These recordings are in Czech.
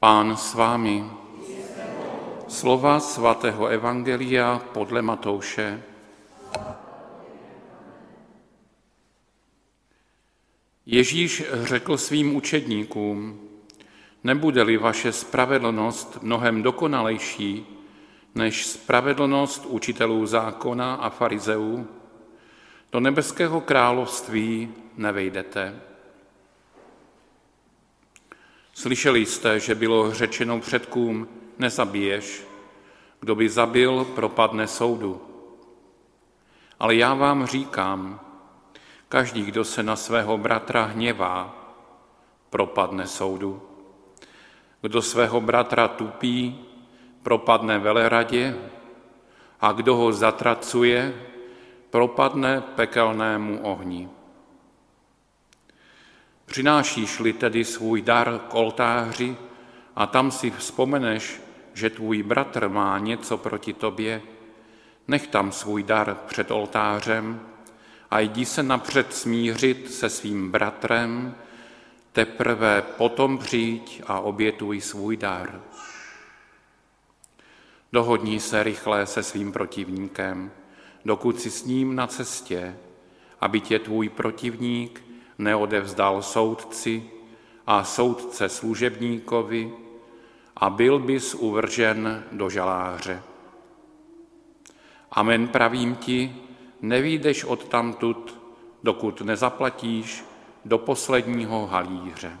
Pán s vámi. Slova svatého Evangelia podle Matouše. Ježíš řekl svým učedníkům, nebude-li vaše spravedlnost mnohem dokonalejší než spravedlnost učitelů zákona a farizeů, do nebeského království nevejdete. Slyšeli jste, že bylo řečeno předkům, nezabiješ, kdo by zabil, propadne soudu. Ale já vám říkám, každý, kdo se na svého bratra hněvá, propadne soudu. Kdo svého bratra tupí, propadne veleradě a kdo ho zatracuje, propadne pekelnému ohni. Přinášíš-li tedy svůj dar k oltáři a tam si vzpomeneš, že tvůj bratr má něco proti tobě, nech tam svůj dar před oltářem a jdi se napřed smířit se svým bratrem, teprve potom přijď a obětuj svůj dar. Dohodni se rychle se svým protivníkem, dokud si s ním na cestě, aby tě tvůj protivník neodevzdal soudci a soudce služebníkovi a byl bys uvržen do žaláře. Amen pravím ti, nevídeš odtamtud, dokud nezaplatíš do posledního halíře.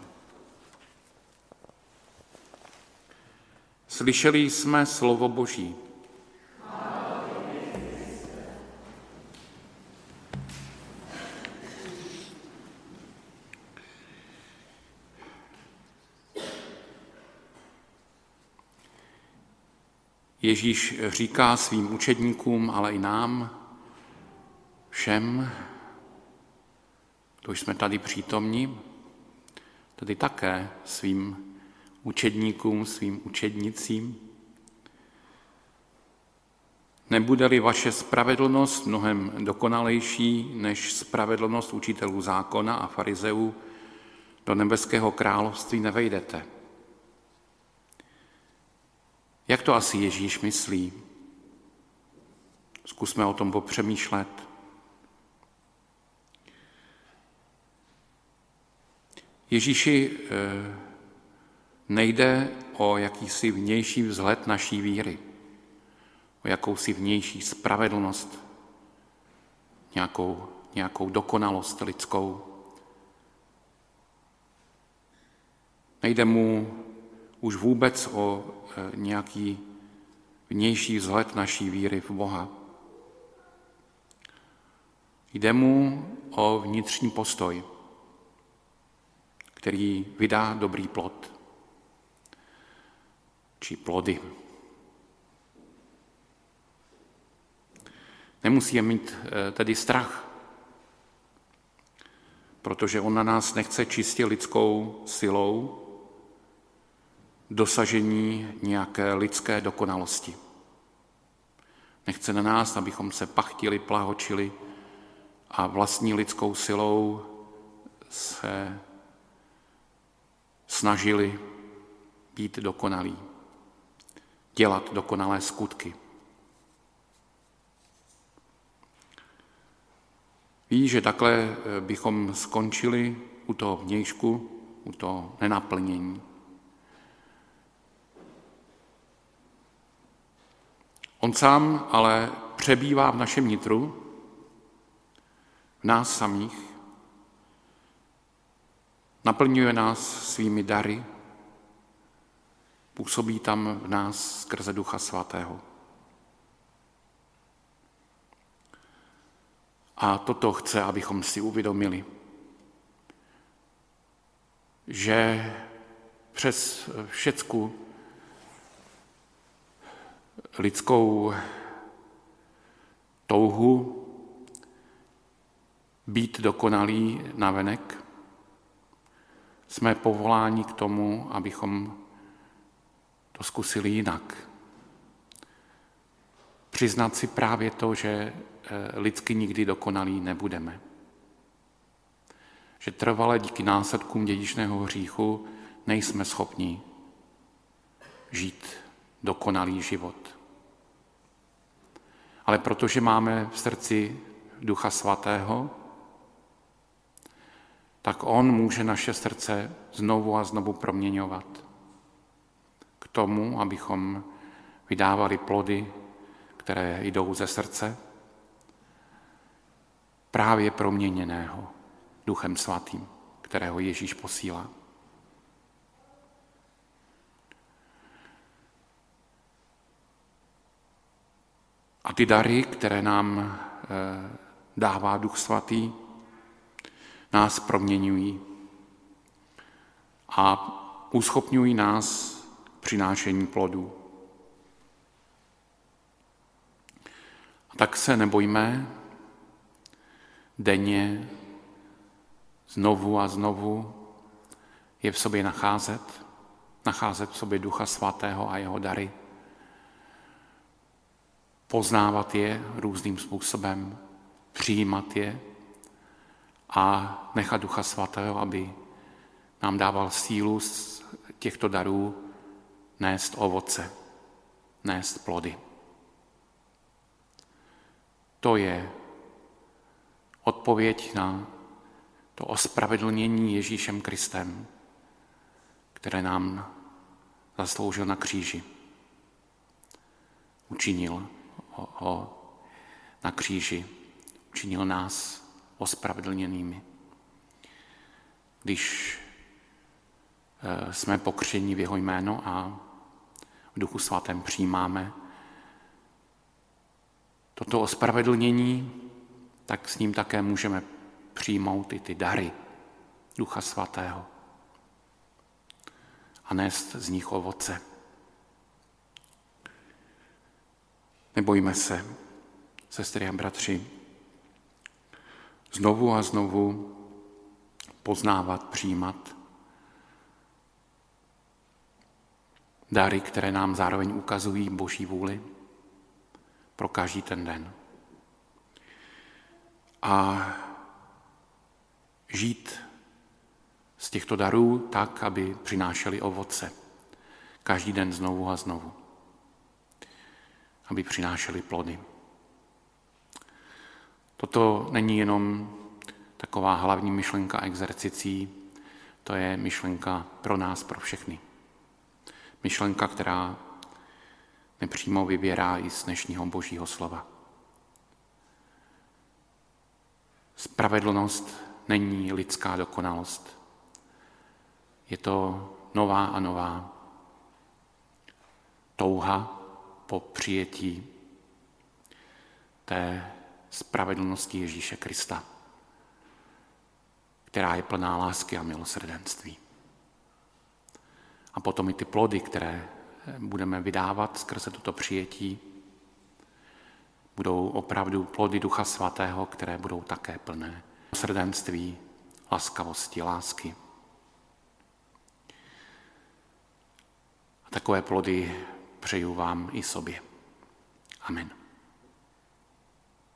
Slyšeli jsme slovo Boží. Ježíš říká svým učedníkům, ale i nám, všem, kdo jsme tady přítomní, tedy také svým učedníkům, svým učednicím. Nebude-li vaše spravedlnost mnohem dokonalejší než spravedlnost učitelů zákona a farizeů, do nebeského království nevejdete. Jak to asi Ježíš myslí? Zkusme o tom popřemýšlet. Ježíši eh, nejde o jakýsi vnější vzhled naší víry, o jakousi vnější spravedlnost, nějakou, nějakou dokonalost lidskou. Nejde mu už vůbec o e, nějaký vnější vzhled naší víry v Boha. Jde mu o vnitřní postoj, který vydá dobrý plod, či plody. Nemusíme mít e, tedy strach, protože on na nás nechce čistě lidskou silou, dosažení nějaké lidské dokonalosti. Nechce na nás, abychom se pachtili, plahočili a vlastní lidskou silou se snažili být dokonalí, dělat dokonalé skutky. Ví, že takhle bychom skončili u toho vnějšku, u toho nenaplnění. On sám ale přebývá v našem nitru, v nás samých, naplňuje nás svými dary, působí tam v nás skrze Ducha Svatého. A toto chce, abychom si uvědomili, že přes všecku lidskou touhu být dokonalý navenek, jsme povoláni k tomu, abychom to zkusili jinak. Přiznat si právě to, že eh, lidsky nikdy dokonalí nebudeme. Že trvale díky následkům dědičného hříchu nejsme schopni žít dokonalý život. Ale protože máme v srdci Ducha Svatého, tak On může naše srdce znovu a znovu proměňovat k tomu, abychom vydávali plody, které jdou ze srdce, právě proměněného Duchem Svatým, kterého Ježíš posílá. A ty dary, které nám eh, dává Duch Svatý, nás proměňují a uschopňují nás přinášení plodů. A tak se nebojme denně znovu a znovu je v sobě nacházet, nacházet v sobě Ducha Svatého a jeho dary, poznávat je různým způsobem, přijímat je a nechat Ducha Svatého, aby nám dával sílu z těchto darů nést ovoce, nést plody. To je odpověď na to ospravedlnění Ježíšem Kristem, které nám zasloužil na kříži. Učinil ho na kříži, učinil nás ospravedlněnými. Když eh, jsme pokření v jeho jméno a v duchu svatém přijímáme toto ospravedlnění, tak s ním také můžeme přijmout i ty dary Ducha Svatého a nést z nich ovoce. Nebojme se, sestry a bratři, znovu a znovu poznávat, přijímat dary, které nám zároveň ukazují Boží vůli pro každý ten den. A žít z těchto darů tak, aby přinášeli ovoce. Každý den znovu a znovu. Aby přinášeli plody. Toto není jenom taková hlavní myšlenka exercicí, to je myšlenka pro nás, pro všechny. Myšlenka, která nepřímo vyběrá i z dnešního božího slova. Spravedlnost není lidská dokonalost. Je to nová a nová touha po přijetí té spravedlnosti Ježíše Krista, která je plná lásky a milosrdenství. A potom i ty plody, které budeme vydávat skrze toto přijetí, budou opravdu plody Ducha Svatého, které budou také plné srdenství, laskavosti, lásky. A takové plody přeju vám i sobě. Amen.